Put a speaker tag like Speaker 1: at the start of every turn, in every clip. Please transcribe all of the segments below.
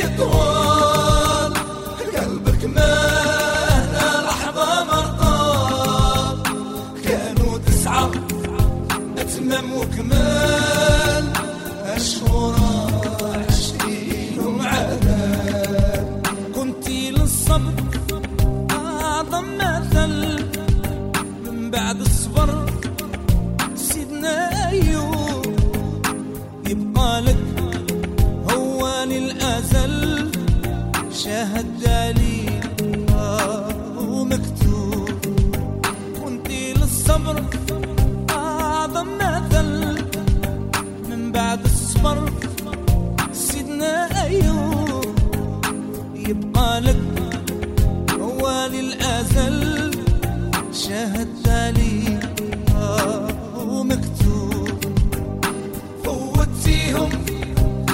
Speaker 1: espírito. يبقى لك هو للأزل شاهد دليل ومكتوب.
Speaker 2: فوتيهم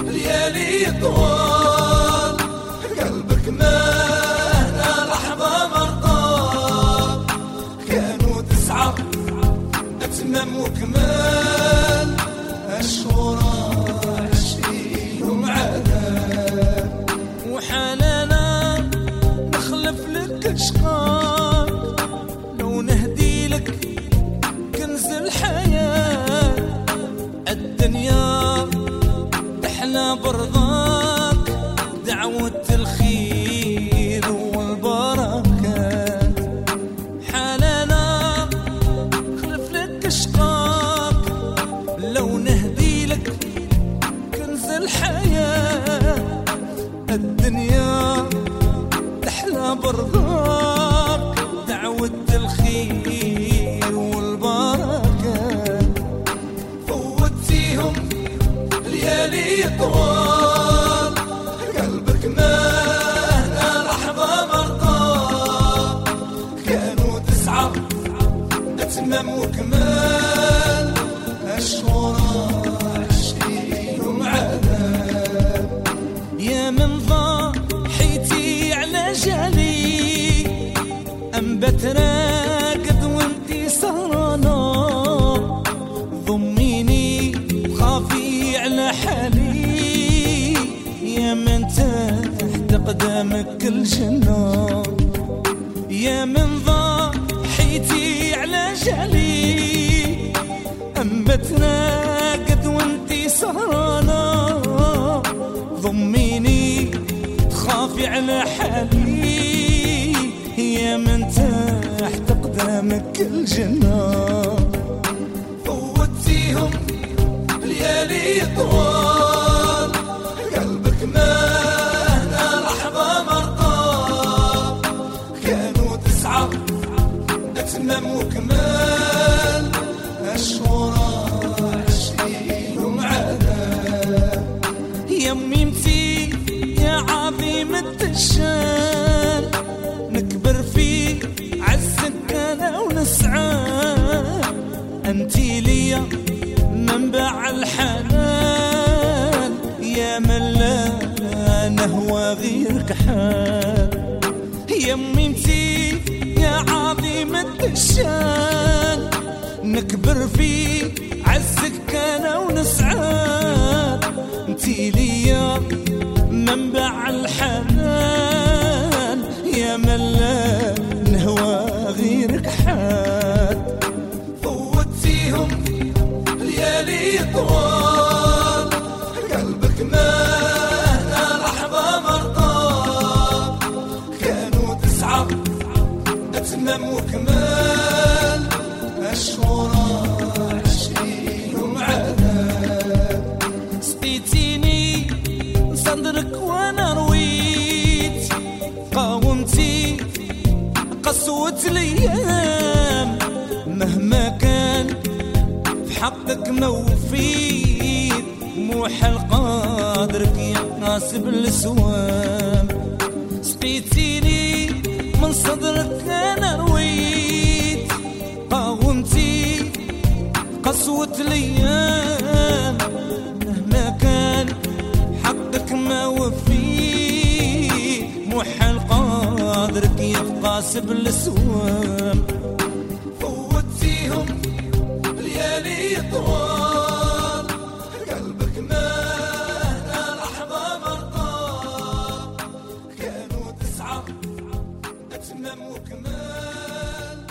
Speaker 2: ليالي طوال قلبك ما هنا لحظة مرطاب كانوا تسعة أتمام وكمال أشهر عشتيهم عذاب
Speaker 1: وحنانا نخلف لك اشقاق لو نهدي لك كنز الحياة الدنيا تحلى برضاك. دعوة الخير والبركات. حنانا خلف لك اشقاق لو نهدي لك كنز الحياة الدنيا برضاك. قدامك الجنة يا من ضحيتي على جالي. أنبت راقد وانتي سهرانة. ضميني تخافي على حالي. يا من تحت قدامك الجنة
Speaker 2: فوتيهم ليالي طوال أتمام وكمال أشهر عشتيهم عذاب
Speaker 1: يا ميمتي يا عظيمة الشان نكبر في عزك أنا ونسعى انتي ليا منبع الحنان يا من لا نهوى غيرك حال. يا ميمتي يا الشان نكبر في عزك أنا ونسعى. انتي ليا منبع الحنان. صدرك وأنا رويت قاومتي قسوة الأيام. مهما كان في حقك ما وفيت موحل قادرك يا ناسب السوام سقيتيني من صدرك أنا رويت قاومتي قسوة الأيام. حسب فوت
Speaker 2: فيهم ليالي طوال. قلبك ما هنا لحظة مرطاب كانوا تسعة أتمم وكمال